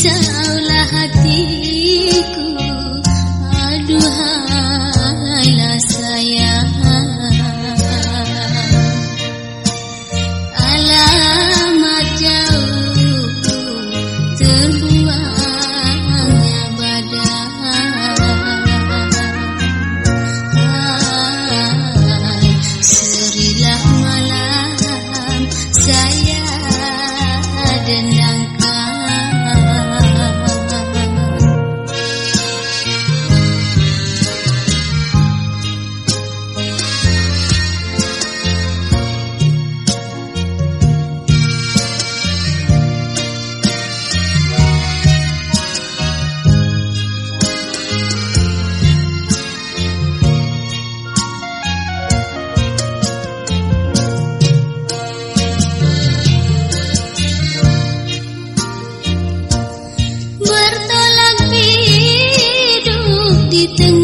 risaulah hatiku. Aduhailah sayang. Alamat jauh terbuangnya badan. Serilah malam saya Kita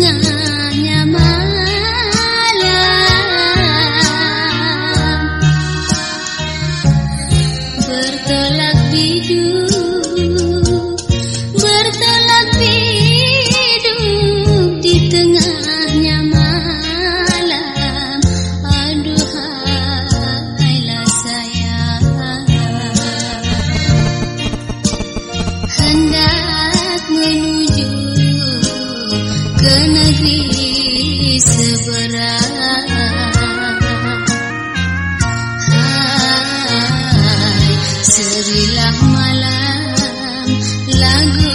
Serilah malam lagu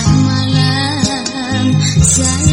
malam saya